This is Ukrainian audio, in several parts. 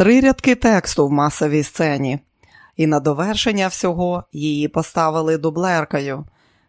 три рядки тексту в масовій сцені, і на довершення всього її поставили дублеркою.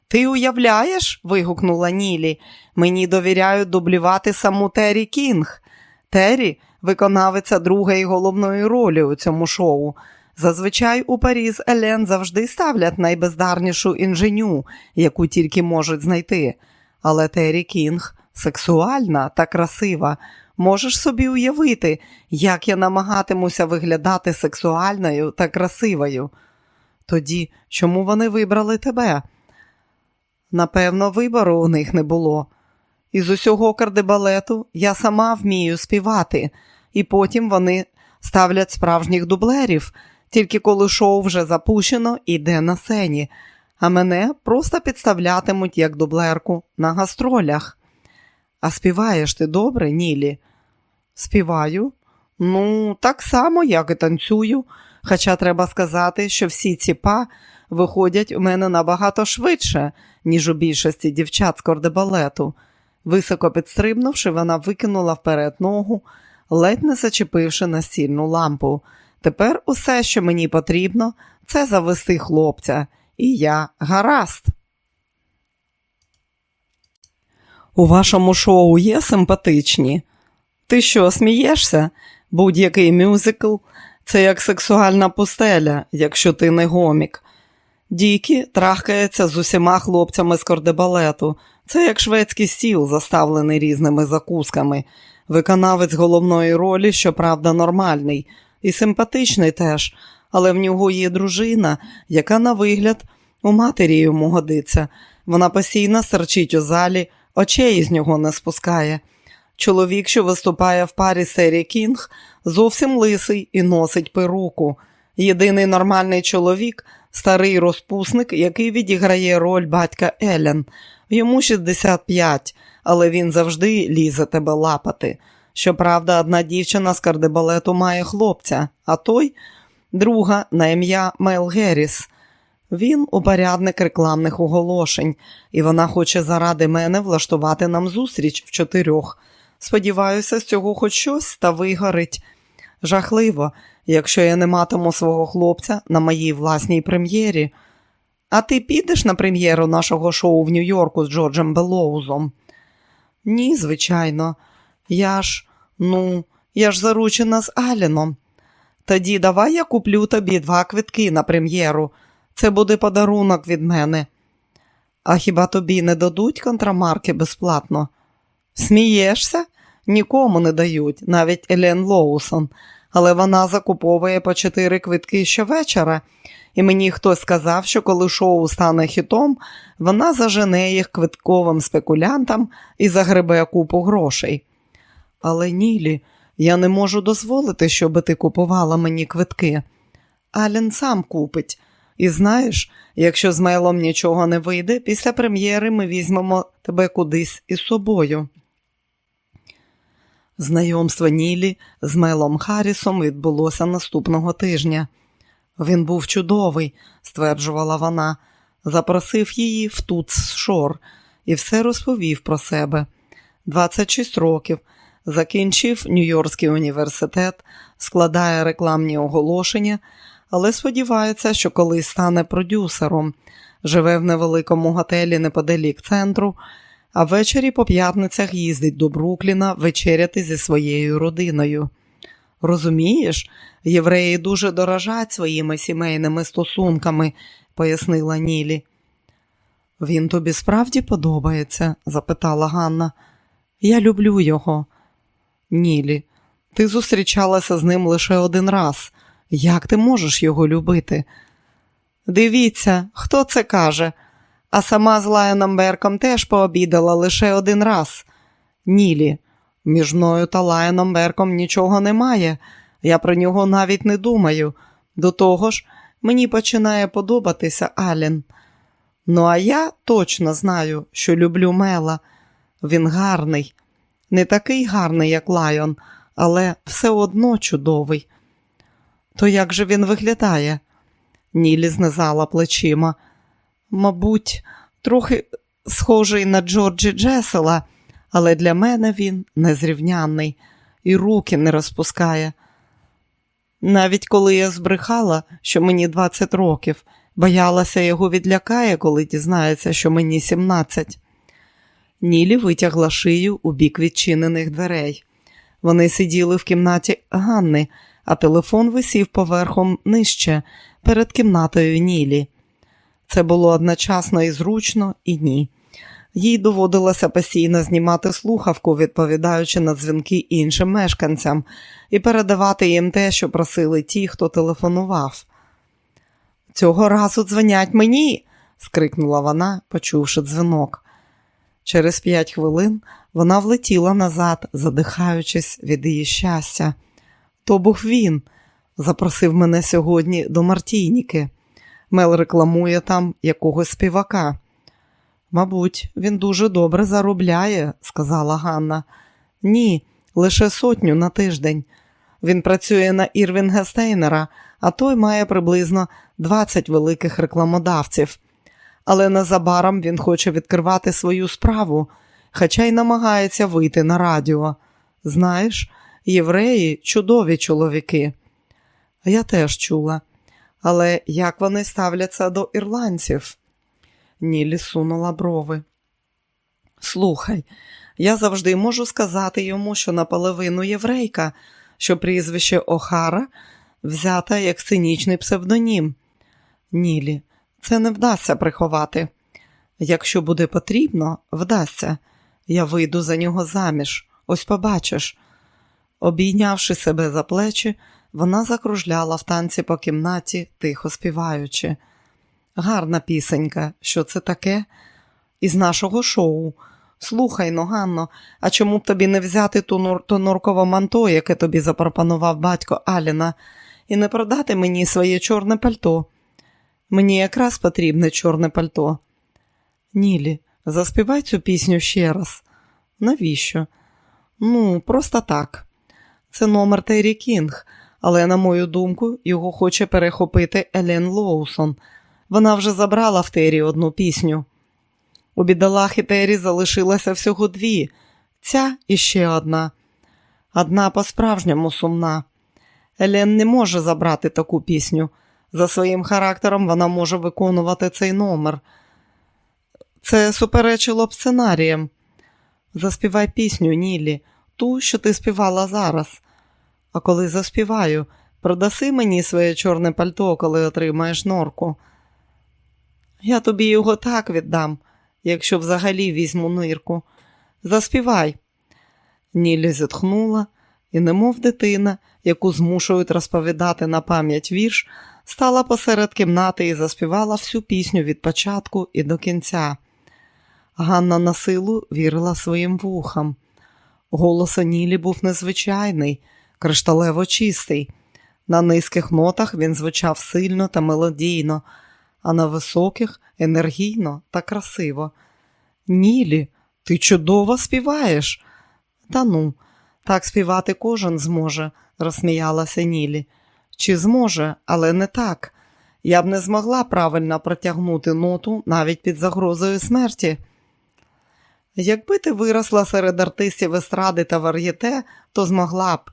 Ти уявляєш? вигукнула Нілі. Мені довіряють дублювати саму Террі Кінг. Террі виконавиця другої головної ролі у цьому шоу. Зазвичай у Паріз Елен завжди ставлять найбездарнішу інженю, яку тільки можуть знайти. Але Террі Кінг сексуальна та красива. Можеш собі уявити, як я намагатимуся виглядати сексуальною та красивою. Тоді чому вони вибрали тебе? Напевно, вибору у них не було. Із усього кардебалету я сама вмію співати, і потім вони ставлять справжніх дублерів, тільки коли шоу вже запущено і йде на сцені, а мене просто підставлятимуть як дублерку на гастролях. А співаєш ти добре, Нілі? Співаю? Ну, так само, як і танцюю. Хоча треба сказати, що всі ці па виходять у мене набагато швидше, ніж у більшості дівчат з кордебалету. Високо підстрибнувши, вона викинула вперед ногу, ледь не зачепивши настільну лампу. Тепер усе, що мені потрібно, це завести хлопця, і я гаразд. У вашому шоу є симпатичні? Ти що, смієшся? Будь-який мюзикл це як сексуальна пустеля, якщо ти не гомік. Дікі трахкається з усіма хлопцями з кордебалету. Це як шведський стіл, заставлений різними закусками. Виконавець головної ролі, щоправда, нормальний, і симпатичний теж, але в нього є дружина, яка, на вигляд, у матері йому годиться. Вона постійно серчить у залі, очей із нього не спускає. Чоловік, що виступає в парі Сері Кінг, зовсім лисий і носить перуку. Єдиний нормальний чоловік старий розпусник, який відіграє роль батька Елен. Йому 65, але він завжди лізе тебе лапати. Щоправда, одна дівчина з кардебалету має хлопця, а той друга на ім'я Мел Герріс. Він упорядник рекламних оголошень, і вона хоче заради мене влаштувати нам зустріч в чотирьох. Сподіваюся, з цього хоч щось та вигорить. Жахливо, якщо я не матиму свого хлопця на моїй власній прем'єрі. А ти підеш на прем'єру нашого шоу в Нью-Йорку з Джорджем Белоузом? Ні, звичайно. Я ж, ну, я ж заручена з Аліном. Тоді давай я куплю тобі два квитки на прем'єру. Це буде подарунок від мене. А хіба тобі не дадуть контрамарки безплатно? Смієшся? Нікому не дають, навіть Елен Лоусон, але вона закуповує по чотири квитки щовечора, і мені хтось сказав, що коли шоу стане хітом, вона зажене їх квитковим спекулянтам і загребе купу грошей. Але Нілі, я не можу дозволити, щоб ти купувала мені квитки. Ален сам купить. І знаєш, якщо з Мелом нічого не вийде, після прем'єри ми візьмемо тебе кудись із собою. Знайомство Нілі з Мелом Харрісом відбулося наступного тижня. Він був чудовий, стверджувала вона, запросив її в Туц-Шор і все розповів про себе. 26 років, закінчив Нью-Йоркський університет, складає рекламні оголошення, але сподівається, що колись стане продюсером, живе в невеликому готелі неподалік центру а ввечері по п'ятницях їздить до Брукліна вечеряти зі своєю родиною. Розумієш, євреї дуже дорожать своїми сімейними стосунками, пояснила Нілі. Він тобі справді подобається? запитала Ганна. Я люблю його. Нілі, ти зустрічалася з ним лише один раз. Як ти можеш його любити? Дивіться, хто це каже? А сама з Лайоном Берком теж пообідала лише один раз. Нілі, між мною та Лайоном Берком нічого немає. Я про нього навіть не думаю. До того ж, мені починає подобатися Ален. Ну, а я точно знаю, що люблю Мела. Він гарний, не такий гарний, як Лайон, але все одно чудовий. То як же він виглядає? Нілі знизала плечима. Мабуть, трохи схожий на Джорджі Джесела, але для мене він незрівнянний і руки не розпускає. Навіть коли я збрехала, що мені 20 років, боялася його відлякає, коли дізнається, що мені 17. Нілі витягла шию у бік відчинених дверей. Вони сиділи в кімнаті Ганни, а телефон висів поверхом нижче, перед кімнатою Нілі. Це було одночасно і зручно, і ні. Їй доводилося постійно знімати слухавку, відповідаючи на дзвінки іншим мешканцям, і передавати їм те, що просили ті, хто телефонував. Цього разу дзвонять мені, скрикнула вона, почувши дзвінок. Через п'ять хвилин вона влетіла назад, задихаючись від її щастя. То був він, запросив мене сьогодні до Мартійніки. Мел рекламує там якогось співака. Мабуть, він дуже добре заробляє, сказала Ганна. Ні, лише сотню на тиждень. Він працює на Ірвінга Стейнера, а той має приблизно 20 великих рекламодавців. Але незабаром він хоче відкривати свою справу, хоча й намагається вийти на радіо. Знаєш, євреї чудові чоловіки. Я теж чула. Але як вони ставляться до ірландців? Нілі сунула брови. Слухай, я завжди можу сказати йому, що наполовину єврейка, що прізвище Охара взята як цинічний псевдонім. Нілі, це не вдасться приховати. Якщо буде потрібно, вдасться. Я вийду за нього заміж, ось побачиш. Обійнявши себе за плечі, вона закружляла в танці по кімнаті, тихо співаючи. Гарна пісенька, що це таке? Із нашого шоу. Слухай но, Ганно, а чому б тобі не взяти ту нур... то норкове манто, яке тобі запропонував батько Аліна, і не продати мені своє чорне пальто? Мені якраз потрібне чорне пальто. Нілі, заспівай цю пісню ще раз. Навіщо? Ну, просто так. Це номер Террі Кінг, але, на мою думку, його хоче перехопити Елен Лоусон. Вона вже забрала в Террі одну пісню. У бідолахи Террі залишилося всього дві, ця і ще одна. Одна по-справжньому сумна. Елен не може забрати таку пісню. За своїм характером вона може виконувати цей номер. Це суперечило б сценаріям. Заспівай пісню, Нілі, ту, що ти співала зараз. А коли заспіваю, продаси мені своє чорне пальто, коли отримаєш норку. Я тобі його так віддам, якщо взагалі візьму нирку. Заспівай. Нілі зітхнула і, немов дитина, яку змушують розповідати на пам'ять вірш, стала посеред кімнати і заспівала всю пісню від початку і до кінця. Ганна на силу вірила своїм вухам. Голос Нілі був незвичайний, кришталево чистий. На низьких нотах він звучав сильно та мелодійно, а на високих енергійно та красиво. Нілі, ти чудово співаєш. Та ну, так співати кожен зможе, розсміялася Нілі. Чи зможе, але не так. Я б не змогла правильно протягнути ноту навіть під загрозою смерті. Якби ти виросла серед артистів естради та вар'єте, то змогла б.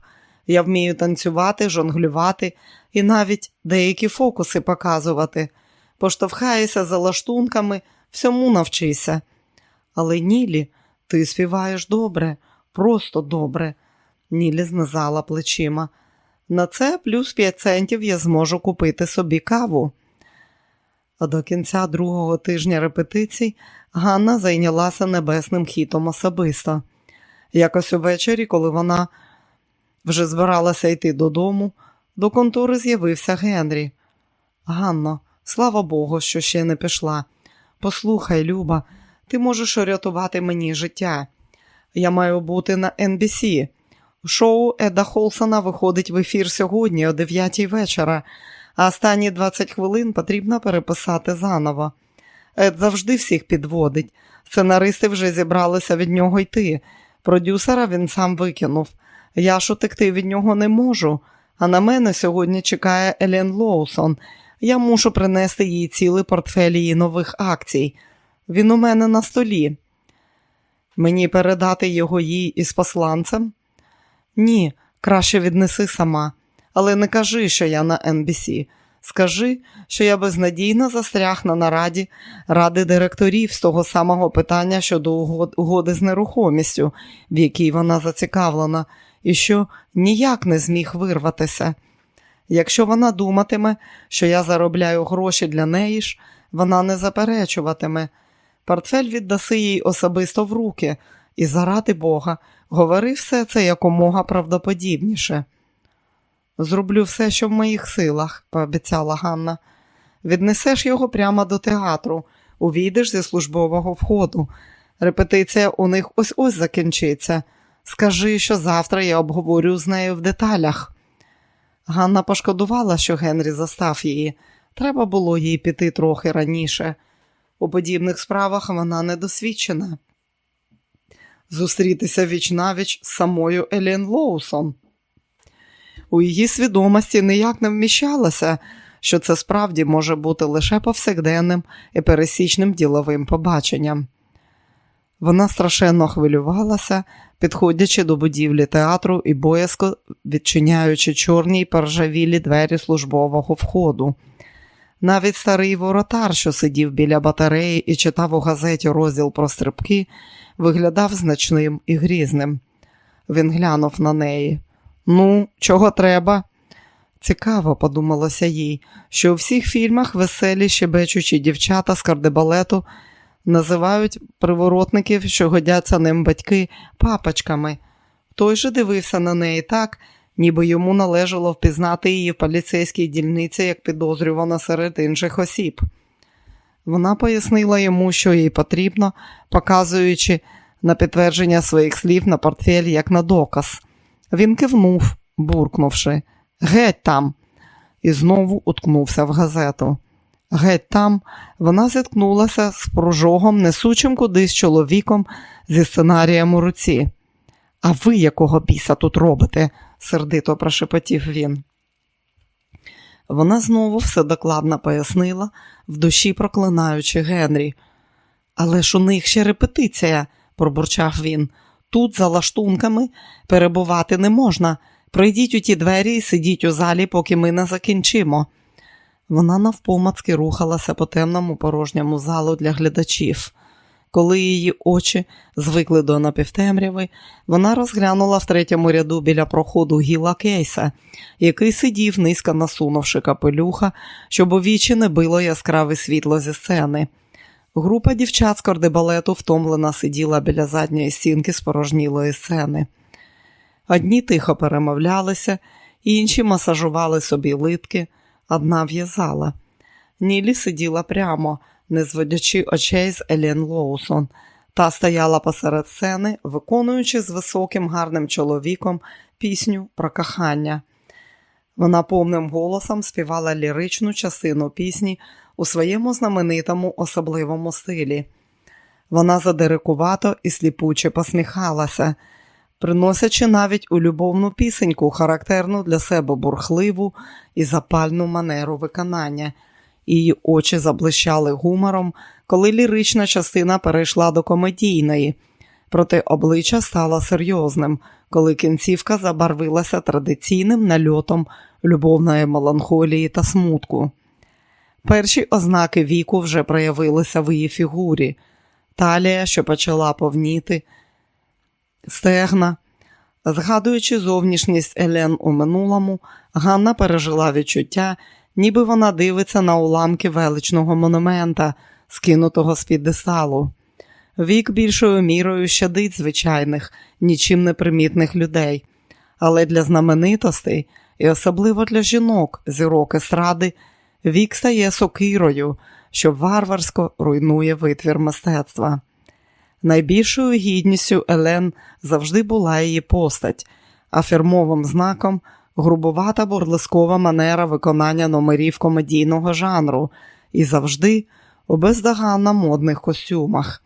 Я вмію танцювати, жонглювати і навіть деякі фокуси показувати. Поштовхаєшся за лаштунками, всьому навчися. Але Нілі, ти співаєш добре, просто добре. Нілі знизала плечима. На це плюс 5 центів я зможу купити собі каву. А до кінця другого тижня репетицій Ганна зайнялася небесним хітом особисто. Якось увечері, коли вона вже збиралася йти додому, до контори з'явився Генрі. Ганно, слава Богу, що ще не пішла. Послухай, Люба, ти можеш урятувати мені життя. Я маю бути на NBC. Шоу Еда Холсона виходить в ефір сьогодні о 9 вечора, а останні 20 хвилин потрібно переписати заново. Ед завжди всіх підводить. Сценаристи вже зібралися від нього йти. Продюсера він сам викинув. Я ж утекти від нього не можу, а на мене сьогодні чекає Елен Лоусон. Я мушу принести їй цілий портфель її нових акцій. Він у мене на столі. Мені передати його їй із посланцем? Ні, краще віднеси сама, але не кажи, що я на NBC. Скажи, що я безнадійно застряг на нараді ради директорів з того самого питання щодо угоди з нерухомістю, в якій вона зацікавлена, і що ніяк не зміг вирватися. Якщо вона думатиме, що я заробляю гроші для неї ж, вона не заперечуватиме. Портфель віддаси їй особисто в руки, і, заради Бога, говори все це якомога правдоподібніше. Зроблю все, що в моїх силах, пообіцяла Ганна. Віднесеш його прямо до театру, увійдеш зі службового входу. Репетиція у них ось ось закінчиться. Скажи, що завтра я обговорю з нею в деталях. Ганна пошкодувала, що Генрі застав її. Треба було їй піти трохи раніше. У подібних справах вона недосвідчена. Зустрітися віч навіч з самою Елін Лоусон. У її свідомості ніяк не вміщалося, що це справді може бути лише повсякденним і пересічним діловим побаченням. Вона страшенно хвилювалася, підходячи до будівлі театру і боязко відчиняючи чорні й поржавілі двері службового входу. Навіть старий воротар, що сидів біля батареї і читав у газеті розділ про стрибки, виглядав значним і грізним. Він глянув на неї. Ну, чого треба? Цікаво, подумалося їй, що у всіх фільмах веселі щебечучі дівчата з кардебалету називають приворотників, що годяться ним батьки, папочками. Той же дивився на неї так, ніби йому належало впізнати її в поліцейській дільниці як підозрювана серед інших осіб. Вона пояснила йому, що їй потрібно, показуючи на підтвердження своїх слів на портфель як на доказ. Він кивнув, буркнувши Геть там, і знову уткнувся в газету. Геть там вона зіткнулася з прожогом, несучим кудись чоловіком зі сценарієм у руці. А ви якого біса тут робите? сердито прошепотів він. Вона знову все докладно пояснила, в душі проклинаючи Генрі. Але ж у них ще репетиція, пробурчав він. Тут, за лаштунками, перебувати не можна. Пройдіть у ті двері і сидіть у залі, поки ми не закінчимо. Вона навпомацки рухалася по темному порожньому залу для глядачів. Коли її очі звикли до напівтемряви, вона розглянула в третьому ряду біля проходу гіла Кейса, який сидів, низько насунувши капелюха, щоб у вічі не било яскраве світло зі сцени. Група дівчат з кордебалету втомлена сиділа біля задньої стінки спорожнілої сцени. Одні тихо перемовлялися, інші масажували собі литки, одна в'язала. Нілі сиділа прямо, не зводячи очей з Елін Лоусон, та стояла посеред сцени, виконуючи з високим гарним чоловіком пісню про кохання. Вона повним голосом співала ліричну частину пісні у своєму знаменитому особливому стилі. Вона задирикувато і сліпуче посміхалася, приносячи навіть у любовну пісеньку, характерну для себе бурхливу і запальну манеру виконання. Її очі заблищали гумором, коли лірична частина перейшла до комедійної, проте обличчя стало серйозним, коли кінцівка забарвилася традиційним нальотом любовної меланхолії та смутку. Перші ознаки віку вже проявилися в її фігурі, талія, що почала повніти, стегна. Згадуючи зовнішність Елен у минулому, Ганна пережила відчуття, ніби вона дивиться на уламки величного монумента, скинутого з піддесалу. Вік більшою мірою щадить звичайних, нічим не примітних людей, але для знаменитостей і особливо для жінок, зірок естради, вік стає сокирою, що варварсько руйнує витвір мистецтва. Найбільшою гідністю Елен завжди була її постать, а фірмовим знаком грубувата бурлискова манера виконання номерів комедійного жанру і завжди у бездоганно модних костюмах.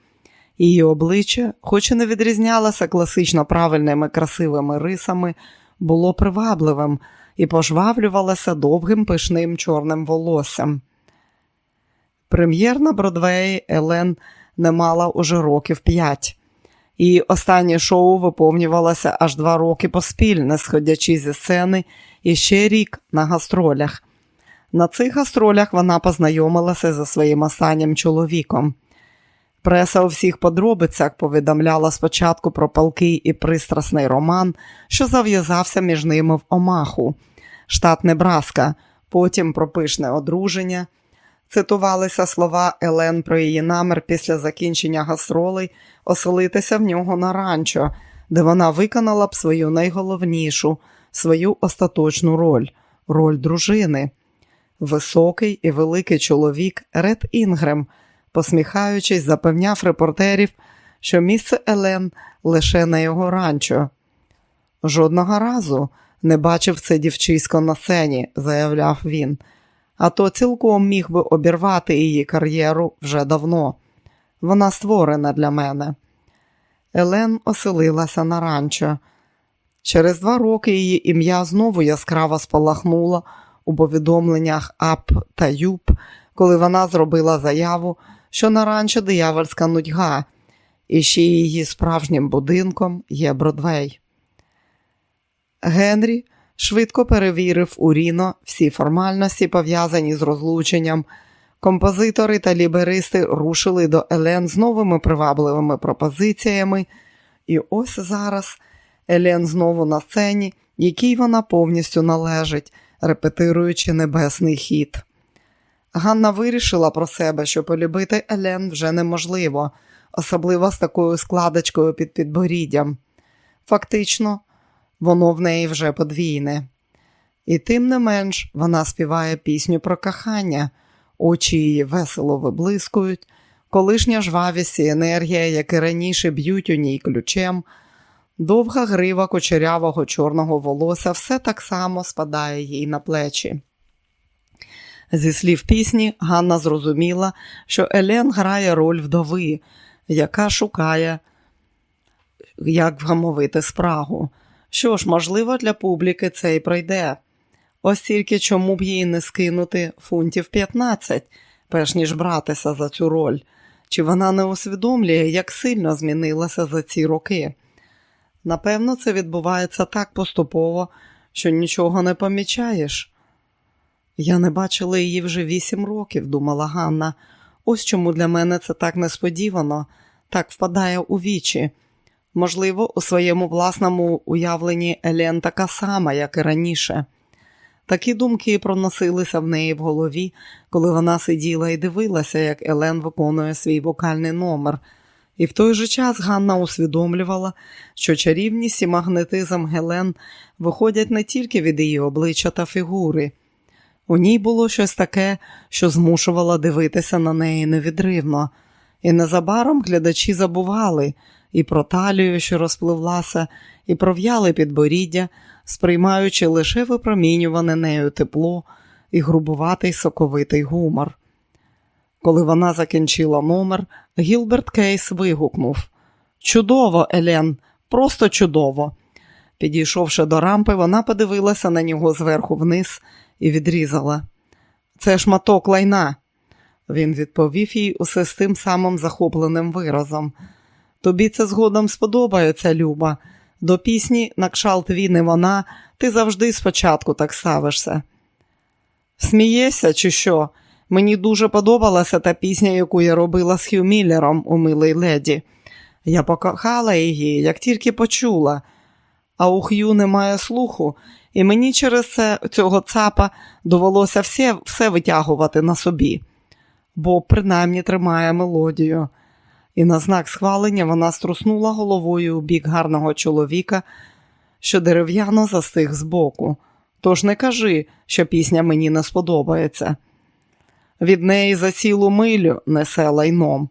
Її обличчя, хоч і не відрізнялося класично правильними красивими рисами, було привабливим і пожвавлювалася довгим пишним чорним волоссям. Прем'єр на Бродвеї Елен не мала уже років п'ять. і останнє шоу виповнювалося аж два роки поспіль, не сходячи зі сцени, і ще рік на гастролях. На цих гастролях вона познайомилася зі своїм останнім чоловіком. Преса у всіх подробицях повідомляла спочатку про палкий і пристрасний роман, що зав'язався між ними в Омаху, штат Небраска, потім про пишне одруження. Цитувалися слова Елен про її намір після закінчення гастролей оселитися в нього на ранчо, де вона виконала б свою найголовнішу, свою остаточну роль роль дружини. Високий і великий чоловік Ред Інгрем, посміхаючись, запевняв репортерів, що місце Елен лише на його ранчо. Жодного разу не бачив це дівчисько на сцені, заявляв він, а то цілком міг би обірвати її кар'єру вже давно. Вона створена для мене. Елен оселилася на ранчо. Через два роки її ім'я знову яскраво спалахнуло у повідомленнях АП та ЮП, коли вона зробила заяву, що на ранчо диявольська нудьга, і ще її справжнім будинком є Бродвей. Генрі швидко перевірив у Ріно всі формальності, пов'язані з розлученням. Композитори та ліберисти рушили до Елен з новими привабливими пропозиціями, і ось зараз Елен знову на сцені, якій вона повністю належить, репетируючи небесний хід. Ганна вирішила про себе, що полюбити Елен вже неможливо, особливо з такою складочкою під підборіддям. Фактично, воно в неї вже подвійне. І тим не менш вона співає пісню про кохання, очі її весело виблискують, колишня жвавість і енергія, як і раніше б'ють у ній ключем. Довга грива кучерявого чорного волосся все так само спадає їй на плечі. Зі слів пісні, Ганна зрозуміла, що Елен грає роль вдови, яка шукає, як вгамовити спрагу. Що ж, можливо, для публіки це й пройде. Ось тільки чому б їй не скинути фунтів 15, перш ніж братися за цю роль, чи вона не усвідомлює, як сильно змінилася за ці роки. Напевно, це відбувається так поступово, що нічого не помічаєш. Я не бачила її вже вісім років, думала Ганна. Ось чому для мене це так несподівано, так впадає у вічі. Можливо, у своєму власному уявленні Елен така сама, як і раніше. Такі думки проносилися в неї в голові, коли вона сиділа і дивилася, як Елен виконує свій вокальний номер. І в той же час Ганна усвідомлювала, що чарівність і магнетизм Гелен виходять не тільки від її обличчя та фігури. У ній було щось таке, що змушувало дивитися на неї невідривно, і незабаром глядачі забували і про талію, що розпливлася, і про в'яле підборіддя, сприймаючи лише випромінюване нею тепло і грубуватий соковитий гумор. Коли вона закінчила номер, Гілберт Кейс вигукнув Чудово, Елен, просто чудово. Підійшовши до рампи, вона подивилася на нього зверху вниз і відрізала. Це шматок лайна. Він відповів їй усе з тим самим захопленим виразом. Тобі це згодом сподобається, Люба. До пісні на кшалт він і вона, ти завжди спочатку так ставишся. Смієшся, чи що? Мені дуже подобалася та пісня, яку я робила з Хью Міллером у милий леді. Я покохала її, як тільки почула, а у Хью немає слуху, і мені через це цього цапа довелося все, все витягувати на собі, бо принаймні тримає мелодію. І на знак схвалення вона струснула головою у бік гарного чоловіка, що дерев'яно застиг збоку. Тож не кажи, що пісня мені не сподобається. Від неї за цілу милю несе лайном.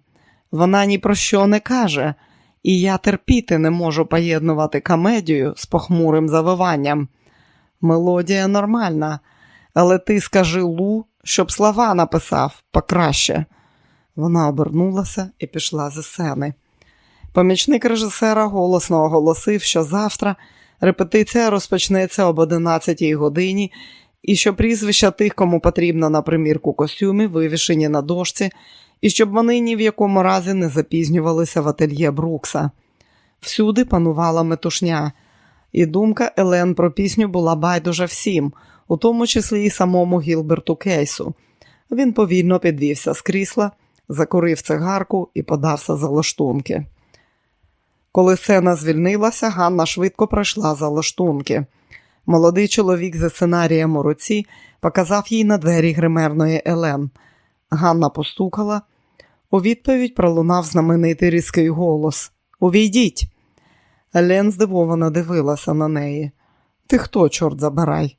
Вона ні про що не каже, і я терпіти не можу поєднувати комедію з похмурим завиванням. Мелодія нормальна, але ти скажи Лу, щоб слова написав покраще. Вона обернулася і пішла зі сцени. Помічник режисера голосно оголосив, що завтра репетиція розпочнеться об 11 годині і що прізвища тих, кому потрібно на примірку костюмів, вивішені на дошці, і щоб вони ні в якому разі не запізнювалися в ательє Брукса. Всюди панувала метушня, і думка Елен про пісню була байдужа всім, у тому числі і самому Гілберту Кейсу. Він повільно підвівся з крісла, закурив цигарку і подався за лаштунки. Коли сцена звільнилася, Ганна швидко пройшла за лаштунки. Молодий чоловік за сценарієм у руці показав їй на двері гримерної Елен. Ганна постукала. У відповідь пролунав знаменитий різкий голос Увійдіть. Елен здивовано дивилася на неї. Ти хто, чорт забирай?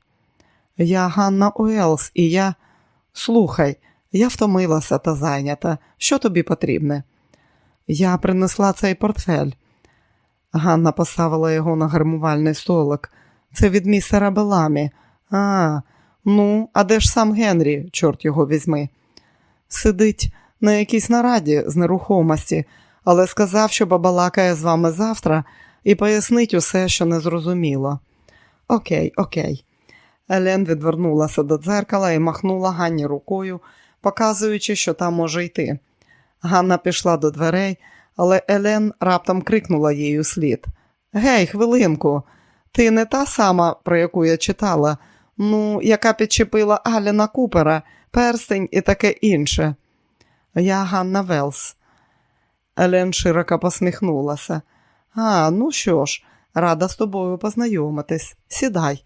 Я Ганна Уелс, і я. Слухай, я втомилася та зайнята. Що тобі потрібне? Я принесла цей портфель. Ганна поставила його на гармувальний столик. Це від містера Беламі. А, ну, а де ж сам Генрі, чорт його візьми? Сидить на якійсь нараді з нерухомості, але сказав, що побалакає з вами завтра і пояснить усе, що не зрозуміло. Окей, окей. Елен відвернулася до дзеркала і махнула Ганні рукою, показуючи, що там може йти. Ганна пішла до дверей, але Елен раптом крикнула їй у слід. Гей, хвилинку, ти не та сама, про яку я читала, ну, яка підчепила Аллена Купера, перстень і таке інше. Я Ганна Велс. Елен широко посміхнулася. А, ну що ж, рада з тобою познайомитись. Сідай.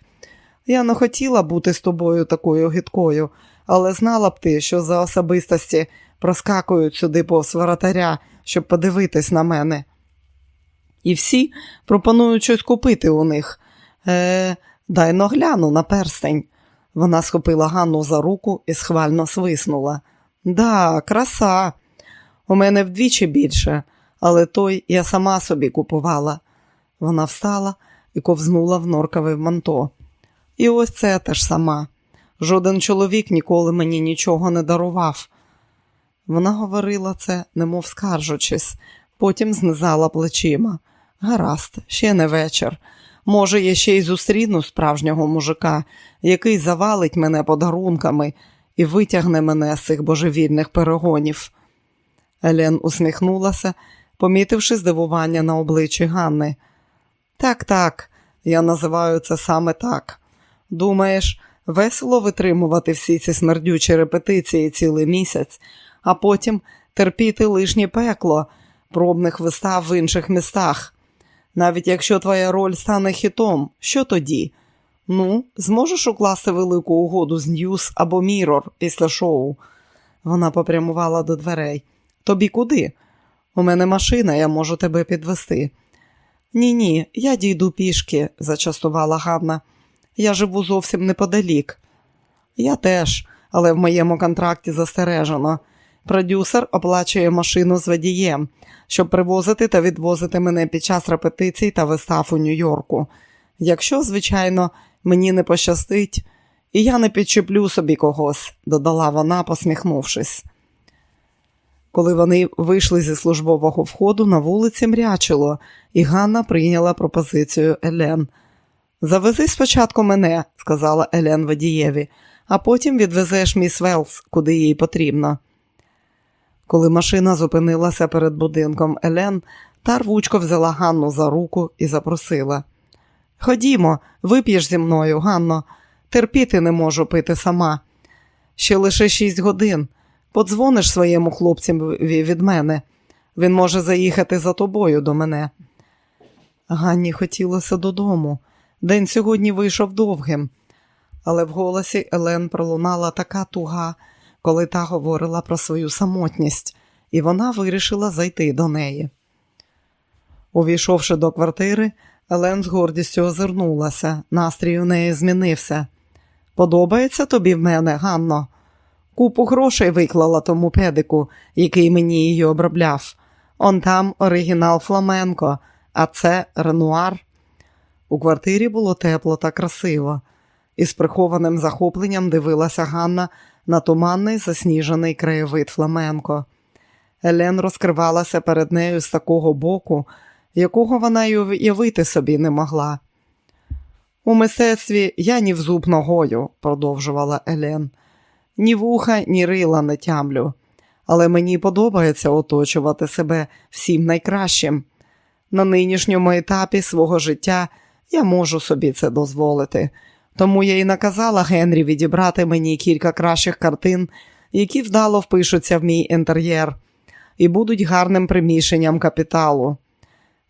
Я не хотіла бути з тобою такою гидкою, але знала б ти, що за особистості проскакують сюди повз воротаря, щоб подивитись на мене. І всі пропонують щось купити у них. Е, Дай но гляну на перстень. Вона схопила Ганну за руку і схвально свиснула. Да, краса. У мене вдвічі більше, але той я сама собі купувала. Вона встала і ковзнула в норкове манто. І ось це теж сама. Жоден чоловік ніколи мені нічого не дарував. Вона говорила це, немов скаржучись, потім знизала плечима. Гаразд, ще не вечір. Може, я ще й зустріну справжнього мужика, який завалить мене подарунками і витягне мене з цих божевільних перегонів. Елен усміхнулася, помітивши здивування на обличчі Ганни. Так, так, я називаю це саме так. Думаєш, весело витримувати всі ці смердючі репетиції цілий місяць, а потім терпіти лишнє пекло пробних вистав в інших містах. Навіть якщо твоя роль стане хітом, що тоді? Ну, зможеш укласти велику угоду з Ньюс або Мірор після шоу? Вона попрямувала до дверей. Тобі куди? У мене машина, я можу тебе підвести. Ні, ні, я дійду пішки, зачастувала Ганна. Я живу зовсім неподалік. Я теж, але в моєму контракті застережено. Продюсер оплачує машину з водієм, щоб привозити та відвозити мене під час репетицій та вистав у Нью-Йорку. Якщо, звичайно, мені не пощастить, і я не підчеплю собі когось, додала вона, посміхнувшись. Коли вони вийшли зі службового входу, на вулиці мрячило, і Ганна прийняла пропозицію Елен. Завези спочатку мене, сказала Елен водієві, а потім відвезеш міс Велс, куди їй потрібно. Коли машина зупинилася перед будинком Елен, та рвучко взяла Ганну за руку і запросила. Ходімо, вип'єш зі мною, Ганно, терпіти не можу пити сама. Ще лише шість годин. Подзвониш своєму хлопцеві від мене. Він може заїхати за тобою до мене. Ганні хотілося додому. День сьогодні вийшов довгим, але в голосі Елен пролунала така туга, коли та говорила про свою самотність, і вона вирішила зайти до неї. Увійшовши до квартири, Елен з гордістю озирнулася, настрій у неї змінився. Подобається тобі в мене, Ганно? Купу грошей виклала тому педику, який мені її обробляв. Он там оригінал Фламенко, а це Ренуар. У квартирі було тепло та красиво, і з прихованим захопленням дивилася Ганна на туманний засніжений краєвид Фламенко. Елен розкривалася перед нею з такого боку, якого вона й уявити собі не могла. У мистецтві я ні в зуб ногою, продовжувала Елен, ні вуха, ні рила не тямлю, але мені подобається оточувати себе всім найкращим. На нинішньому етапі свого життя я можу собі це дозволити. Тому я і наказала Генрі відібрати мені кілька кращих картин, які вдало впишуться в мій інтер'єр, і будуть гарним приміщенням капіталу.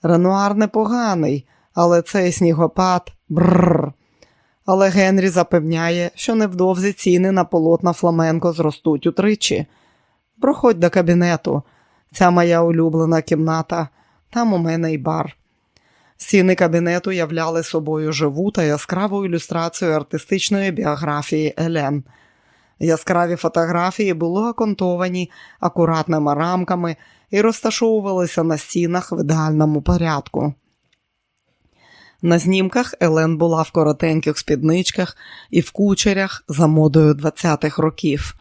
Ренуар непоганий, але цей снігопад бррр. Але Генрі запевняє, що невдовзі ціни на полотна Фламенко зростуть утричі. Проходь до кабінету, ця моя улюблена кімната, там у мене й бар. Стіни кабінету являли собою живу та яскраву ілюстрацію артистичної біографії Елен. Яскраві фотографії були оконтовані акуратними рамками і розташовувалися на стінах в ідеальному порядку. На знімках Елен була в коротеньких спідничках і в кучерях за модою 20-х років.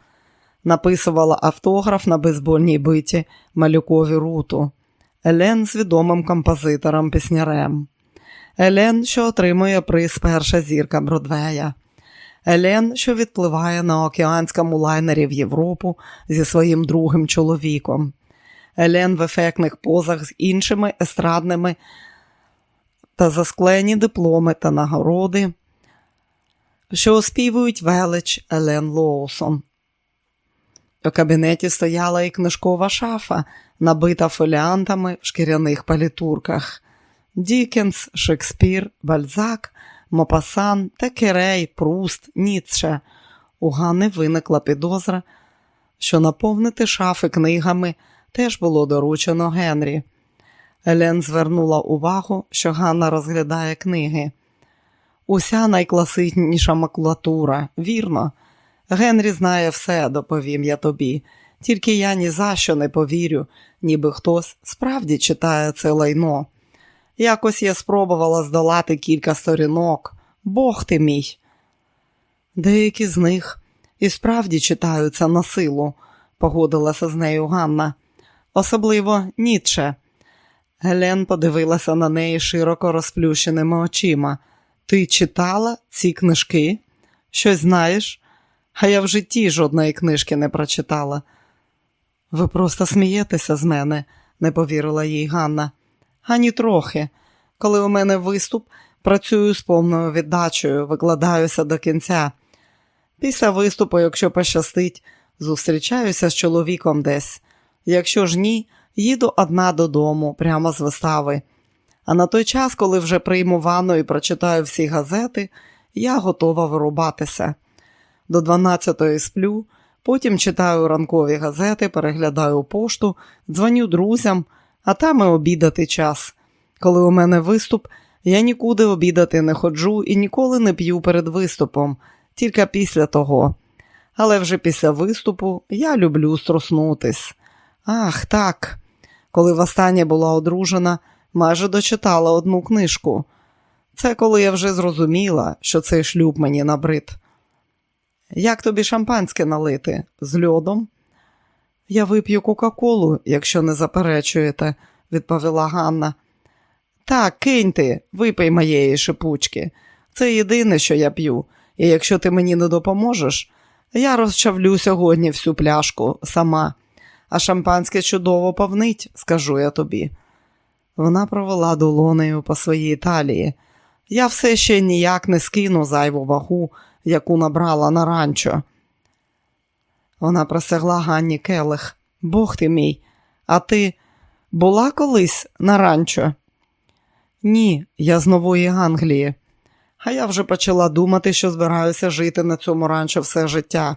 Написувала автограф на бейсбольній биті малюкові руту. Елен з відомим композитором піснярем. Елен, що отримує приз перша зірка Бродвея. Елен, що відпливає на океанському лайнері в Європу зі своїм другим чоловіком. Елен в ефектних позах з іншими естрадними та засклені дипломи та нагороди, що оспівують велич Елен Лоусон. У кабінеті стояла і книжкова шафа, набита фоліантами в шкіряних палітурках. Дікенс, Шекспір, Бальзак, Мопасан, Текерей, Пруст, Ніцше. У Ганни виникла підозра, що наповнити шафи книгами теж було доручено Генрі. Елен звернула увагу, що Ганна розглядає книги. Уся найкласичніша макулатура, вірно. Генрі знає все, доповім я тобі, тільки я ні за що не повірю, ніби хтось справді читає це лайно. Якось я спробувала здолати кілька сторінок. Бог ти мій. Деякі з них і справді читаються на силу, погодилася з нею Ганна. Особливо Ніцше. Гелен подивилася на неї широко розплющеними очима. Ти читала ці книжки? Щось знаєш? А я в житті жодної книжки не прочитала. Ви просто смієтеся з мене, не повірила їй Ганна. Ані трохи. Коли у мене виступ, працюю з повною віддачею, викладаюся до кінця. Після виступу, якщо пощастить, зустрічаюся з чоловіком десь. Якщо ж ні, їду одна додому, прямо з вистави. А на той час, коли вже прийму ванну і прочитаю всі газети, я готова вирубатися. До 12-ї сплю, потім читаю ранкові газети, переглядаю пошту, дзвоню друзям, а там і обідати час. Коли у мене виступ, я нікуди обідати не ходжу і ніколи не п'ю перед виступом, тільки після того. Але вже після виступу я люблю струснутись. Ах, так. Коли востаннє була одружена, майже дочитала одну книжку. Це коли я вже зрозуміла, що цей шлюб мені набрид. Як тобі шампанське налити? З льодом? Я вип'ю Кока-Колу, якщо не заперечуєте, відповіла Ганна. Так, кинь ти, випий моєї шипучки. Це єдине, що я п'ю, і якщо ти мені не допоможеш, я розчавлю сьогодні всю пляшку сама, а шампанське чудово повнить, скажу я тобі. Вона провела долонею по своїй талії. Я все ще ніяк не скину зайву вагу, яку набрала на ранчо. Вона просягла Ганні келих. Бог ти мій, а ти була колись на ранчо? Ні, я з Нової Англії. А я вже почала думати, що збираюся жити на цьому ранчо все життя.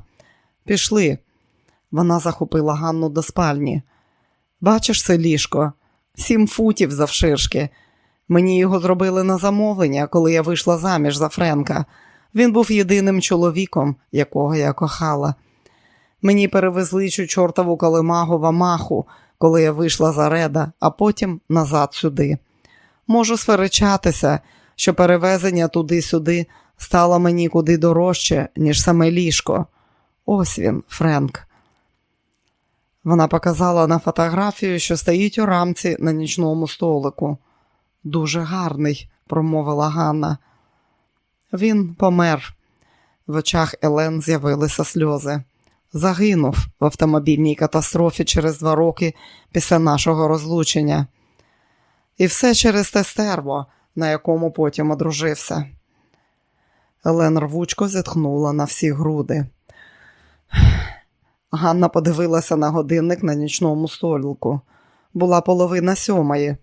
Пішли. Вона захопила Ганну до спальні. Бачиш це ліжко, сім футів завширшки. Мені його зробили на замовлення, коли я вийшла заміж за Френка. Він був єдиним чоловіком, якого я кохала. Мені перевезли цю чортову калимагу в Амаху, коли я вийшла за реда, а потім назад сюди. Можу сперечатися, що перевезення туди-сюди стало мені куди дорожче, ніж саме ліжко. Ось він, Френк. Вона показала на фотографію, що стоїть у рамці на нічному столику. Дуже гарний, промовила Ганна. Він помер. В очах Елен з'явилися сльози. Загинув в автомобільній катастрофі через два роки після нашого розлучення. І все через те стерво, на якому потім одружився. Елен рвучко зітхнула на всі груди. Ганна подивилася на годинник на нічному століку. Була половина сьомої.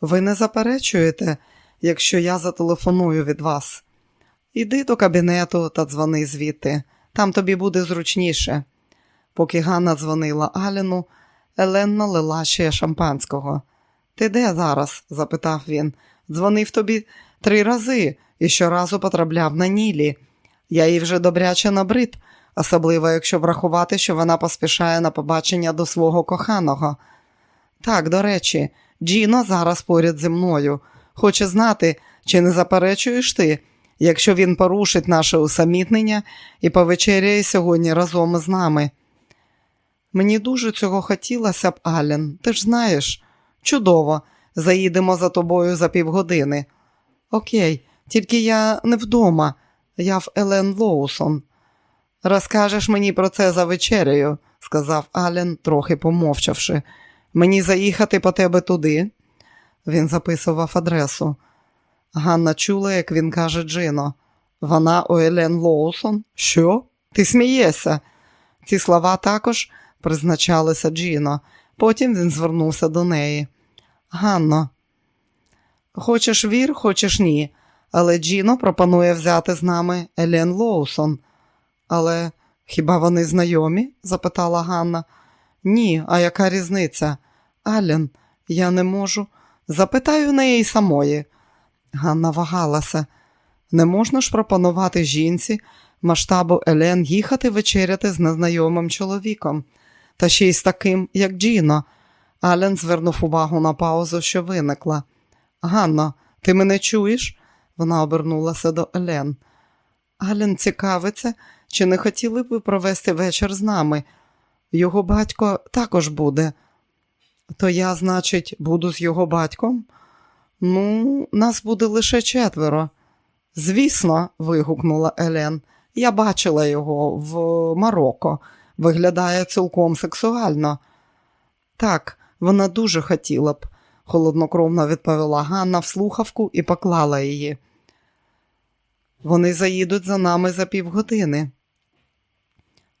Ви не заперечуєте, якщо я зателефоную від вас. Іди до кабінету та дзвони звідти, там тобі буде зручніше. Поки Ганна дзвонила Аліну, Елен налила ще шампанського. Ти де зараз? запитав він. Дзвонив тобі три рази і щоразу потрапляв на Нілі. Я їй вже добряче набрид, особливо якщо врахувати, що вона поспішає на побачення до свого коханого. Так, до речі, Джіно зараз поряд зі мною. Хоче знати, чи не заперечуєш ти, якщо він порушить наше усамітнення і повечеряє сьогодні разом із нами. Мені дуже цього хотілося б, Ален, ти ж знаєш. Чудово, заїдемо за тобою за півгодини. Окей, тільки я не вдома, я в Елен Лоусон. Розкажеш мені про це за вечерею, сказав Ален, трохи помовчавши. Мені заїхати по тебе туди. Він записував адресу. Ганна чула, як він каже Джино. Вона у Елен Лоусон? Що? Ти смієшся? Ці слова також призначалися Джіно. Потім він звернувся до неї. Ганно, хочеш вір, хочеш ні, але Джіно пропонує взяти з нами Елен Лоусон. Але хіба вони знайомі? запитала Ганна. Ні, а яка різниця? Ален, я не можу. Запитаю неї самої. Ганна вагалася. Не можна ж пропонувати жінці масштабу Елен їхати вечеряти з незнайомим чоловіком, та ще й з таким, як Джіно. Ален звернув увагу на паузу, що виникла. Ганно, ти мене чуєш? Вона обернулася до Елен. Ален цікавиться, чи не хотіли б ви провести вечір з нами? Його батько також буде. То я, значить, буду з його батьком? Ну, нас буде лише четверо. Звісно, вигукнула Елен. Я бачила його в Марокко. Виглядає цілком сексуально. Так, вона дуже хотіла б, холоднокровно відповіла Ганна в слухавку і поклала її. Вони заїдуть за нами за півгодини.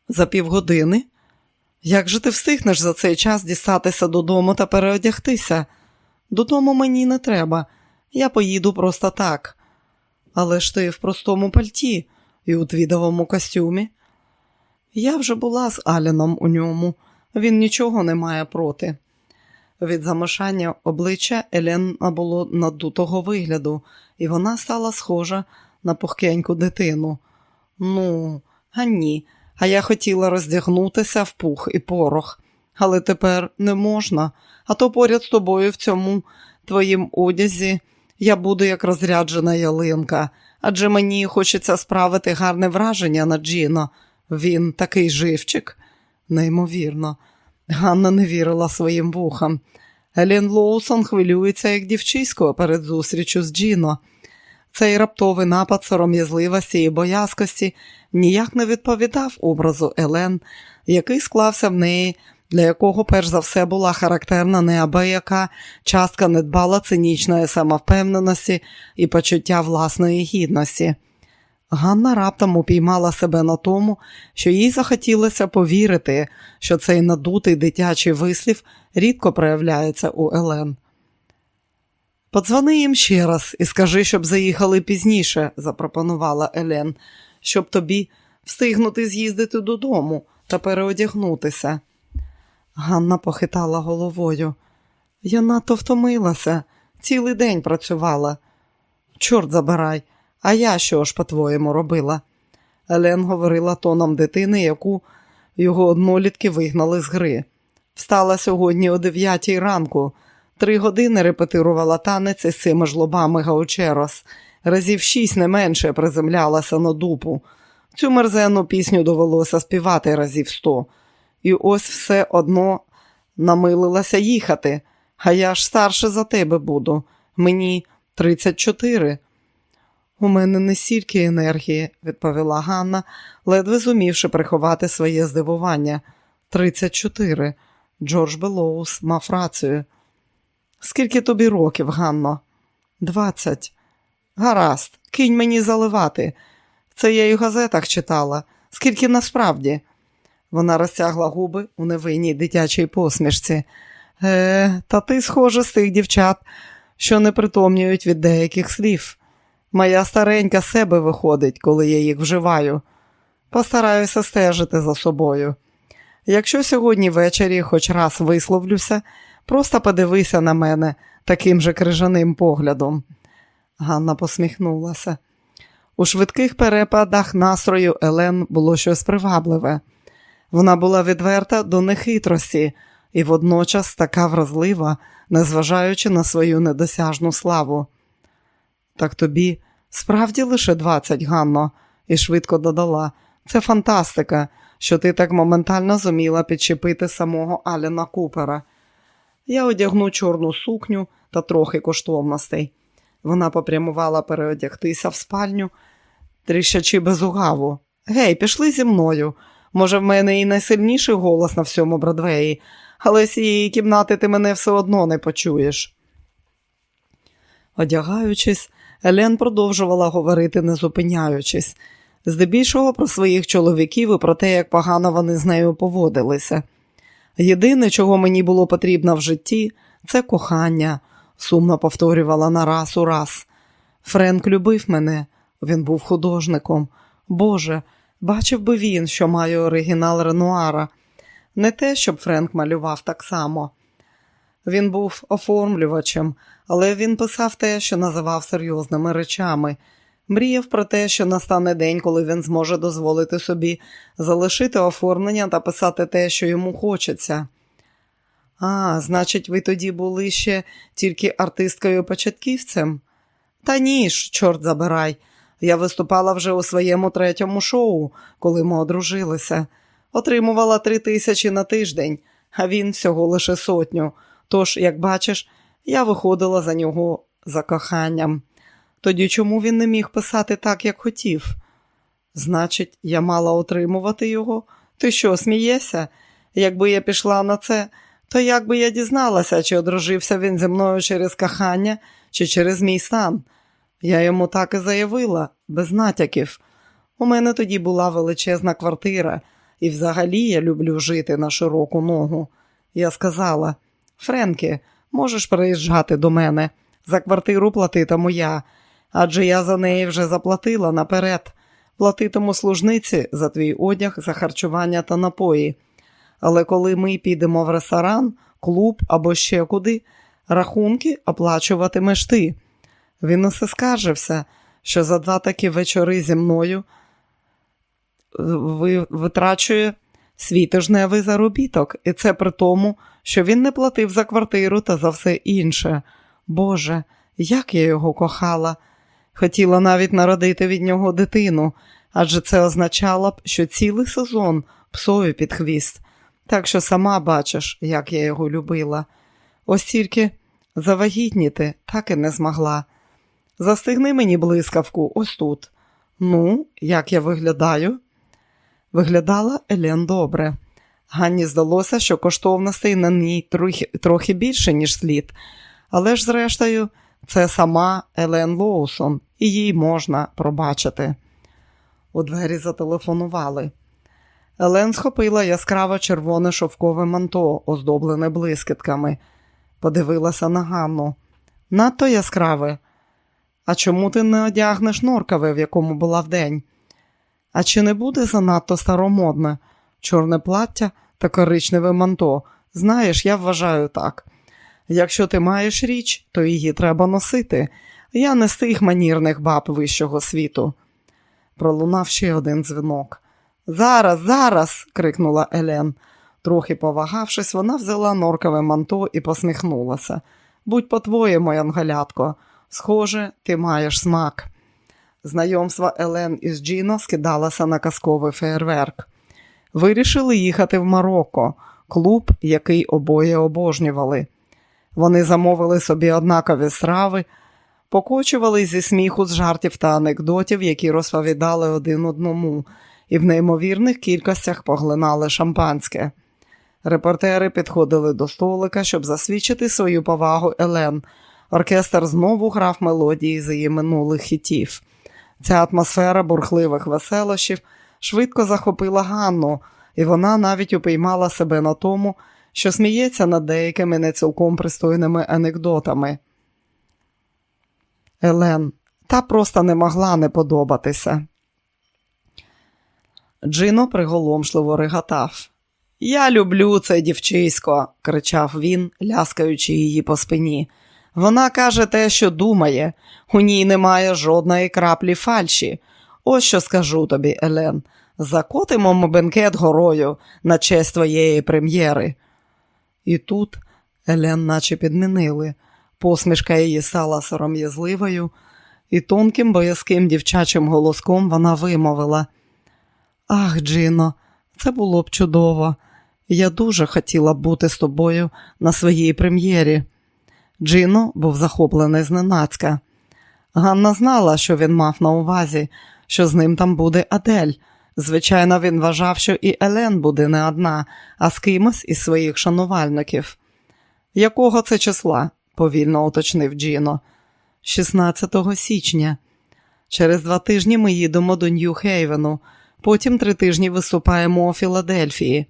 За півгодини? Як же ти встигнеш за цей час дістатися додому та переодягтися? Додому мені не треба, я поїду просто так. Але ж ти в простому пальті і у твідовому костюмі. Я вже була з Аліном у ньому, він нічого не має проти. Від замишання обличчя Елен було надутого вигляду, і вона стала схожа на пухкеньку дитину. Ну, а ні, а я хотіла роздягнутися в пух і порох, але тепер не можна, а то поряд з тобою в цьому твоїм одязі я буду як розряджена ялинка, адже мені хочеться справити гарне враження на Джіно. Він такий живчик, неймовірно. Ганна не вірила своїм вухам. Елін Лоусон хвилюється, як дівчисько перед зустрічю з Джіно. Цей раптовий напад сором'язливості і боязкості ніяк не відповідав образу Елен, який склався в неї, для якого перш за все була характерна неабияка частка недбала цинічної самовпевненості і почуття власної гідності. Ганна раптом упіймала себе на тому, що їй захотілося повірити, що цей надутий дитячий вислів рідко проявляється у Елен. Подзвони їм ще раз і скажи, щоб заїхали пізніше, запропонувала Елен, щоб тобі встигнути з'їздити додому та переодягнутися. Ганна похитала головою. Я надто втомилася, цілий день працювала. Чорт забирай, а я що ж, по-твоєму, робила? Елен говорила тоном дитини, яку його однолітки вигнали з гри. Встала сьогодні о дев'ятій ранку. Три години репетирувала танець із цими жлобами Гаучерос. Разів шість не менше приземлялася на дупу. Цю мерзенну пісню довелося співати разів сто. І ось все одно намилилася їхати, а я ж старше за тебе буду. Мені 34. У мене не стільки енергії, відповіла Ганна, ледве зумівши приховати своє здивування. 34. Джордж Белоус мав рацію. Скільки тобі років, Ганно? Двадцять. Гаразд, кинь мені заливати. Це я і в газетах читала. Скільки насправді? Вона розтягла губи у невинній дитячій посмішці. Е, та ти, схоже, з тих дівчат, що не притомнюють від деяких слів. Моя старенька себе виходить, коли я їх вживаю. Постараюся стежити за собою. Якщо сьогодні ввечері хоч раз висловлюся, просто подивися на мене таким же крижаним поглядом. Ганна посміхнулася. У швидких перепадах настрою Елен було щось привабливе. Вона була відверта до нехитрості і водночас така вразлива, незважаючи на свою недосяжну славу. Так тобі справді лише двадцять, Ганно, і швидко додала. Це фантастика, що ти так моментально зуміла підчепити самого Аліна Купера. Я одягну чорну сукню та трохи коштовностей. Вона попрямувала переодягтися в спальню, тріщачи без угаву. Гей, пішли зі мною. Може, в мене і найсильніший голос на всьому Бродвеї, але з цієї кімнати ти мене все одно не почуєш. Одягаючись, Елен продовжувала говорити, не зупиняючись, здебільшого про своїх чоловіків і про те, як погано вони з нею поводилися. Єдине, чого мені було потрібно в житті, це кохання, сумно повторювала на раз у раз. Френк любив мене, він був художником. Боже, бачив би він, що має оригінал Ренуара. Не те, щоб Френк малював так само. Він був оформлювачем, але він писав те, що називав серйозними речами. Мріяв про те, що настане день, коли він зможе дозволити собі залишити оформлення та писати те, що йому хочеться. А, значить, ви тоді були ще тільки артисткою початківцем? Та ні ж, чорт забирай. Я виступала вже у своєму третьому шоу, коли ми одружилися. Отримувала три тисячі на тиждень, а він всього лише сотню. Тож, як бачиш, я виходила за нього за коханням. Тоді чому він не міг писати так, як хотів? Значить, я мала отримувати його? Ти що, смієшся? Якби я пішла на це, то як би я дізналася, чи одружився він зі мною через кохання, чи через мій стан? Я йому так і заявила, без натяків. У мене тоді була величезна квартира, і взагалі я люблю жити на широку ногу. Я сказала: Френкі, можеш приїжджати до мене, за квартиру платитиму я, адже я за неї вже заплатила наперед. Платитиму служниці за твій одяг, за харчування та напої. Але коли ми підемо в ресторан, клуб або ще куди, рахунки оплачуватимеш ти. Він усе скаржився, що за два такі вечори зі мною витрачує свій тижневий заробіток, і це при тому, що він не платив за квартиру та за все інше. Боже, як я його кохала. Хотіла навіть народити від нього дитину, адже це означало б, що цілий сезон псові під хвіст. Так що сама бачиш, як я його любила. Ось тільки завагітніти так і не змогла. Застигни мені блискавку ось тут. Ну, як я виглядаю? Виглядала Елен добре. Ганні здалося, що коштовностей на ній трохи, трохи більше, ніж слід, але ж, зрештою, це сама Елен Лоусон, і їй можна пробачити. У двері зателефонували. Елен схопила яскраве червоне шовкове манто, оздоблене блискітками. Подивилася на Ганну. Надто яскраве. А чому ти не одягнеш норкаве, в якому була вдень? А чи не буде занадто старомодне? Чорне плаття та коричневе манто. Знаєш, я вважаю так. Якщо ти маєш річ, то її треба носити. Я не з тих манірних баб вищого світу. Пролунав ще один дзвінок. Зараз, зараз. крикнула Елен. Трохи повагавшись, вона взяла норкове манто і посміхнулася. Будь по-твоєму, янгалятко, схоже, ти маєш смак. Знайомство Елен із Джіно скидалося на казковий фейерверк. Вирішили їхати в Марокко, клуб, який обоє обожнювали. Вони замовили собі однакові страви, покочували зі сміху з жартів та анекдотів, які розповідали один одному, і в неймовірних кількостях поглинали шампанське. Репортери підходили до столика, щоб засвідчити свою повагу Елен. Оркестр знову грав мелодії з її минулих хітів. Ця атмосфера бурхливих веселощів швидко захопила Ганну, і вона навіть упіймала себе на тому, що сміється над деякими не цілком пристойними анекдотами. Елен, та просто не могла не подобатися. Джино приголомшливо реготав. Я люблю це дівчисько, кричав він, ляскаючи її по спині. Вона каже те, що думає, у ній немає жодної краплі фальші. Ось що скажу тобі, Елен. Закотимо бенкет горою на честь твоєї прем'єри. І тут Елен наче підмінили. Посмішка її стала сором'язливою, і тонким боязким дівчачим голоском вона вимовила: Ах, Джино, це було б чудово. Я дуже хотіла б бути з тобою на своїй прем'єрі. Джино був захоплений зненацька. Ганна знала, що він мав на увазі, що з ним там буде Адель. Звичайно, він вважав, що і Елен буде не одна, а з кимось із своїх шанувальників. Якого це числа? повільно уточнив Джіно. 16 січня. Через два тижні ми їдемо до Нью-Хейвену, потім три тижні виступаємо у Філадельфії.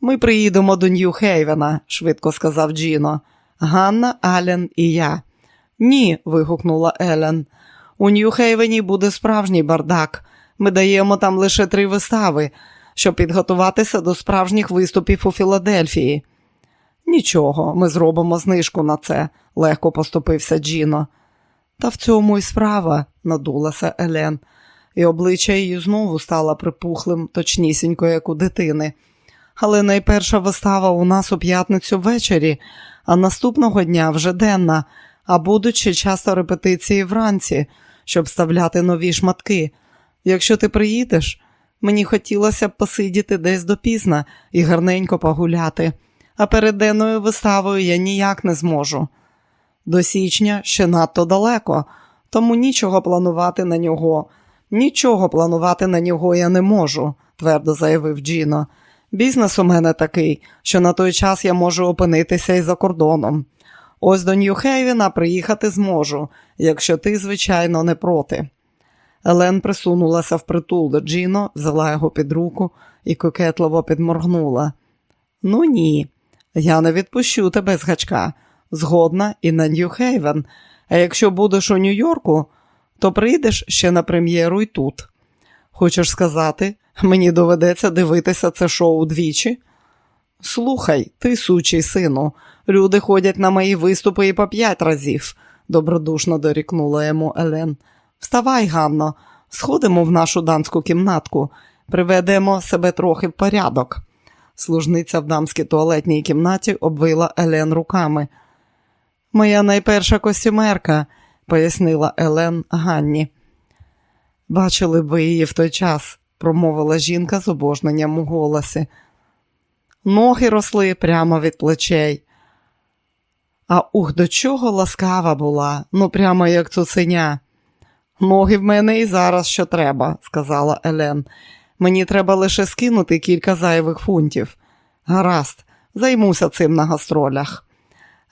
Ми приїдемо до Нью-Хейвена, швидко сказав Джіно. Ганна, Ален і я. Ні, вигукнула Елен. У Нью-Хейвені буде справжній бардак. Ми даємо там лише три вистави, щоб підготуватися до справжніх виступів у Філадельфії. Нічого, ми зробимо знижку на це, легко поступився Джіно. Та в цьому й справа, надулася Елен, і обличчя її знову стало припухлим, точнісінько, як у дитини. Але найперша вистава у нас у п'ятницю ввечері, а наступного дня вже денна, а будуть ще часто репетиції вранці, щоб вставляти нові шматки. Якщо ти приїдеш, мені хотілося б посидіти десь допізна і гарненько погуляти, а перед денною виставою я ніяк не зможу. До січня ще надто далеко, тому нічого планувати на нього. Нічого планувати на нього я не можу, твердо заявив Джіно. Бізнес у мене такий, що на той час я можу опинитися і за кордоном. Ось до Нью-Хейвена приїхати зможу, якщо ти, звичайно, не проти. Елен присунулася впритул до Джіно, взяла його під руку і кокетливо підморгнула. Ну ні, я не відпущу тебе з гачка, згодна і на Нью-Хейвен. А якщо будеш у Нью-Йорку, то прийдеш ще на прем'єру і тут. Хочеш сказати, мені доведеться дивитися це шоу двічі? Слухай, ти, сучий сину, люди ходять на мої виступи і по п'ять разів, добродушно дорікнула йому Елен. Вставай, Ганно, сходимо в нашу данську кімнатку, приведемо себе трохи в порядок. Служниця в дамській туалетній кімнаті обвила Елен руками. Моя найперша костюмерка, пояснила Елен Ганні. Бачили ви її в той час, промовила жінка з обожненням у голосі. Ноги росли прямо від плечей. А ух, до чого ласкава була, ну прямо як цуценя. Ноги в мене і зараз що треба, сказала Елен. Мені треба лише скинути кілька зайвих фунтів. Гаразд, займуся цим на гастролях.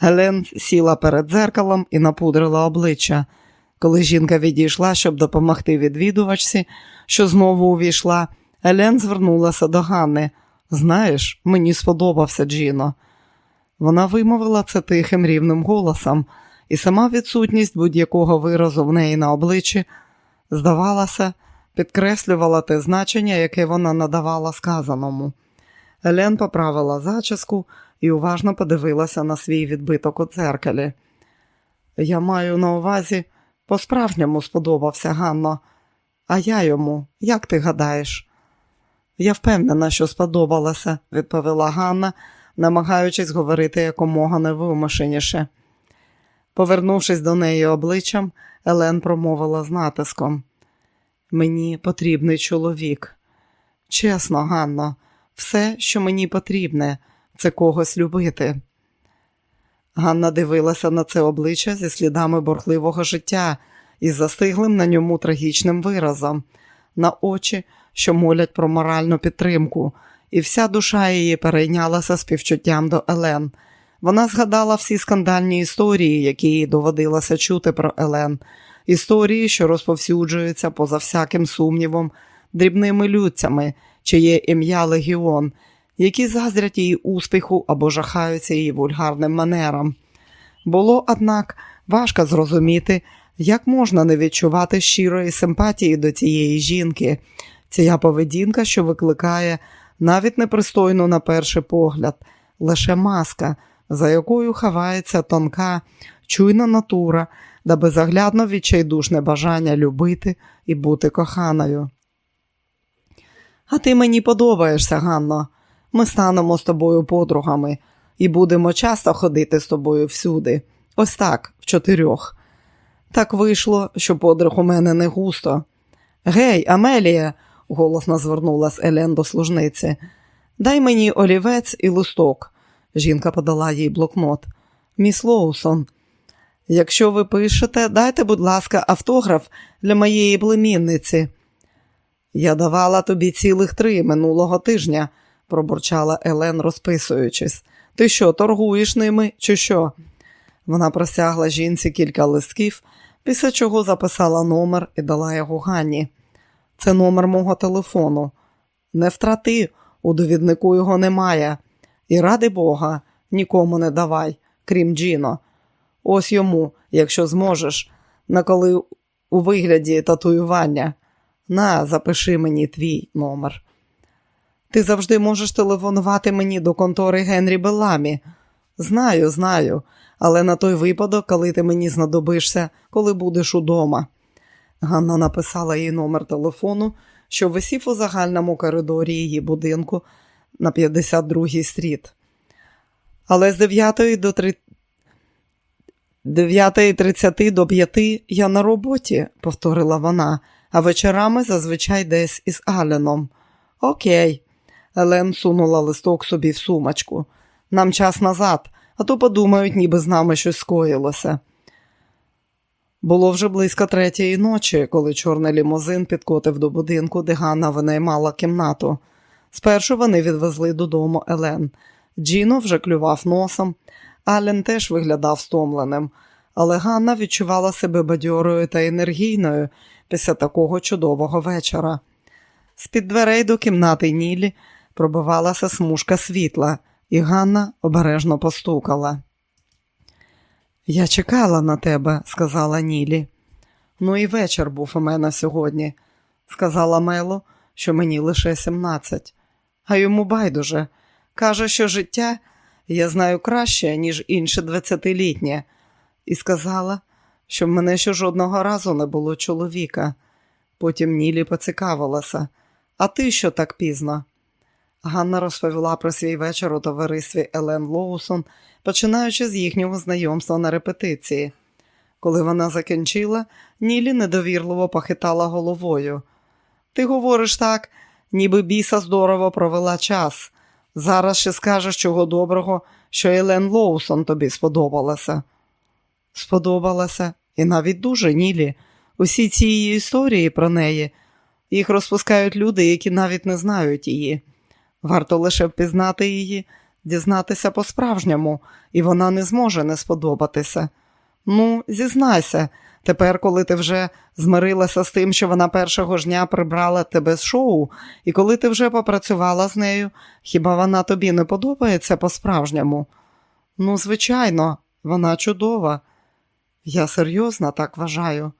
Елен сіла перед дзеркалом і напудрила обличчя. Коли жінка відійшла, щоб допомогти відвідувачці, що знову увійшла, Елен звернулася до Ганни. Знаєш, мені сподобався Джіно. Вона вимовила це тихим рівним голосом, і сама відсутність будь-якого виразу в неї на обличчі, здавалося, підкреслювала те значення, яке вона надавала сказаному. Елен поправила зачіску і уважно подивилася на свій відбиток у дзеркалі. Я маю на увазі, по-справжньому сподобався Ганно, а я йому, як ти гадаєш? Я впевнена, що сподобалася, відповіла Ганна, намагаючись говорити якомога невимушеніше. Повернувшись до неї обличчям, Елен промовила з натиском. Мені потрібний чоловік. Чесно, Ганно, все, що мені потрібне, це когось любити. Ганна дивилася на це обличчя зі слідами борхливого життя і застиглим на ньому трагічним виразом, на очі, що молять про моральну підтримку, і вся душа її перейнялася співчуттям до Елен. Вона згадала всі скандальні історії, які їй доводилося чути про Елен, історії, що розповсюджуються поза всяким сумнівом, дрібними людцями, чиє ім'я Легіон, які заздрять її успіху або жахаються її вульгарним манерам. Було, однак, важко зрозуміти, як можна не відчувати щирої симпатії до цієї жінки, ця поведінка, що викликає навіть непристойну на перший погляд, лише маска, за якою ховається тонка, чуйна натура да безоглядно відчайдушне бажання любити і бути коханою. А ти мені подобаєшся, Ганно. Ми станемо з тобою подругами і будемо часто ходити з тобою всюди. Ось так, в чотирьох. Так вийшло, що подруг у мене не густо. Гей, Амелія, голосно звернулась Елен до служниці. Дай мені олівець і листок. Жінка подала їй блокнот. Міс Лоусон, якщо ви пишете, дайте, будь ласка, автограф для моєї племінниці. Я давала тобі цілих три минулого тижня, пробурчала Елен, розписуючись. Ти що, торгуєш ними, чи що? Вона просягла жінці кілька листків, після чого записала номер і дала його Ганні. Це номер мого телефону. Не втрати, у довіднику його немає. І ради Бога, нікому не давай, крім Джіно. Ось йому, якщо зможеш, на коли у вигляді татуювання. На, запиши мені твій номер. Ти завжди можеш телефонувати мені до контори Генрі Беламі. Знаю, знаю, але на той випадок, коли ти мені знадобишся, коли будеш удома. Ганна написала їй номер телефону, що висів у загальному коридорі її будинку на 52-й стріт. Але з 9 до 3... 9.30 до 5 я на роботі, повторила вона, а вечорами зазвичай десь із Аленом. Окей. Елен сунула листок собі в сумочку. Нам час назад, а то подумають, ніби з нами щось скоїлося. Було вже близько третьої ночі, коли чорний лімузин підкотив до будинку, де Ганна винаймала кімнату. Спершу вони відвезли додому Елен. Джіно вже клював носом, Ален теж виглядав стомленим, але Ганна відчувала себе бадьорою та енергійною після такого чудового вечора. З-під дверей до кімнати Нілі пробивалася смужка світла, і Ганна обережно постукала. Я чекала на тебе, сказала Нілі. Ну і вечір був у мене сьогодні, сказала Мело, що мені лише сімнадцять, а йому байдуже. Каже, що життя я знаю краще, ніж інше двадцятилітнє, і сказала, що в мене ще жодного разу не було чоловіка. Потім Нілі поцікавилася. А ти що так пізно? Ганна розповіла про свій вечір у товаристві Елен Лоусон, починаючи з їхнього знайомства на репетиції. Коли вона закінчила, Нілі недовірливо похитала головою. Ти говориш так, ніби біса здорово провела час. Зараз ще скажеш чого доброго, що Елен Лоусон тобі сподобалася. Сподобалася, і навіть дуже Нілі. Усі ці її історії про неї. Їх розпускають люди, які навіть не знають її. Варто лише впізнати її, дізнатися по-справжньому, і вона не зможе не сподобатися. Ну, зізнайся, тепер, коли ти вже змирилася з тим, що вона першого ж дня прибрала тебе з шоу, і коли ти вже попрацювала з нею, хіба вона тобі не подобається по-справжньому? Ну, звичайно, вона чудова. Я серйозно так вважаю.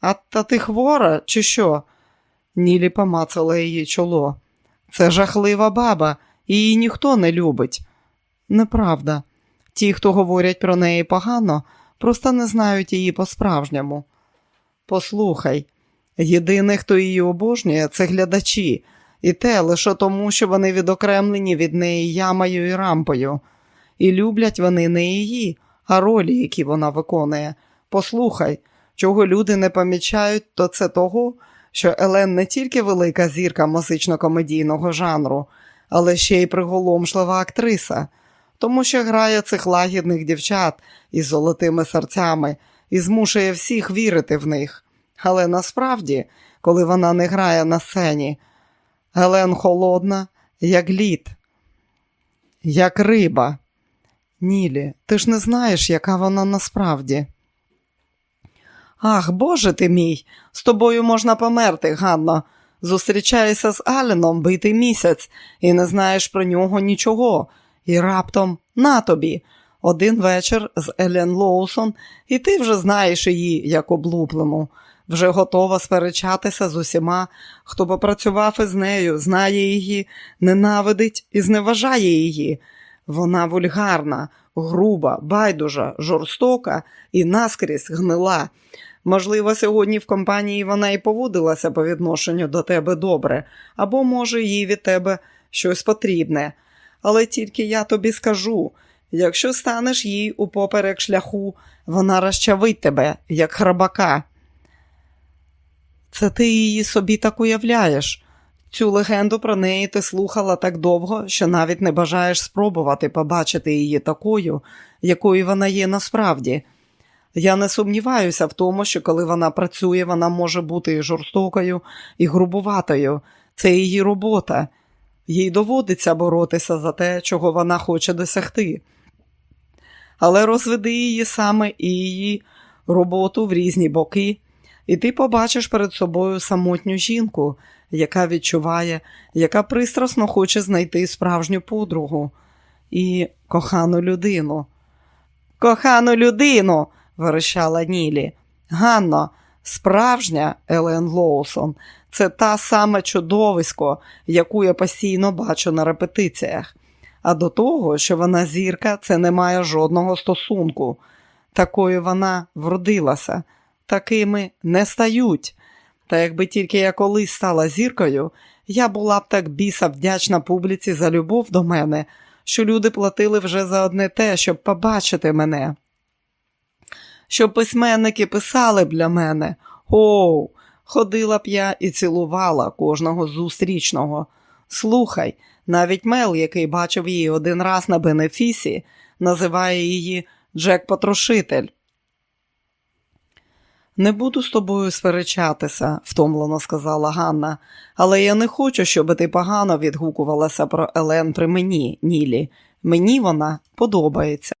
А та ти хвора, чи що? Нілі помацала її чоло. Це жахлива баба, її ніхто не любить. Неправда. Ті, хто говорять про неї погано, просто не знають її по-справжньому. Послухай, єдине, хто її обожнює, це глядачі, і те лише тому, що вони відокремлені від неї ямою і рампою. І люблять вони не її, а ролі, які вона виконує. Послухай, чого люди не помічають, то це того, що Елен не тільки велика зірка музично-комедійного жанру, але ще й приголомшлива актриса, тому що грає цих лагідних дівчат із золотими серцями і змушує всіх вірити в них. Але насправді, коли вона не грає на сцені, Елен холодна, як лід, як риба. Нілі, ти ж не знаєш, яка вона насправді. Ах, Боже ти мій, з тобою можна померти, Ганно. Зустрічаєшся з Аленом битий місяць і не знаєш про нього нічого. І раптом на тобі. Один вечір з Елен Лоусон, і ти вже знаєш її як облуплену. Вже готова сперечатися з усіма, хто попрацював із нею, знає її, ненавидить і зневажає її. Вона вульгарна, груба, байдужа, жорстока і наскрізь гнила. Можливо, сьогодні в компанії вона і поводилася по відношенню до тебе добре, або, може, їй від тебе щось потрібне. Але тільки я тобі скажу якщо станеш їй упоперек шляху, вона розчавить тебе, як храбака. Це ти її собі так уявляєш. Цю легенду про неї ти слухала так довго, що навіть не бажаєш спробувати побачити її такою, якою вона є насправді. Я не сумніваюся в тому, що коли вона працює, вона може бути і жорстокою, і грубуватою. Це її робота. Їй доводиться боротися за те, чого вона хоче досягти. Але розведи її саме і її роботу в різні боки, і ти побачиш перед собою самотню жінку, яка відчуває, яка пристрасно хоче знайти справжню подругу і кохану людину. Кохану людину верещала Нілі. Ганно, справжня Елен Лоусон, це та саме чудовисько, яку я постійно бачу на репетиціях. А до того, що вона зірка, це не має жодного стосунку. Такою вона вродилася, такими не стають. Та якби тільки я колись стала зіркою, я була б так біса вдячна публіці за любов до мене, що люди платили вже за одне те, щоб побачити мене щоб письменники писали б для мене. Оу, ходила б я і цілувала кожного зустрічного. Слухай, навіть Мел, який бачив її один раз на бенефісі, називає її Джек Потрошитель. Не буду з тобою сперечатися, втомлено сказала Ганна, але я не хочу, щоб ти погано відгукувалася про Елен при мені, Нілі. Мені вона подобається.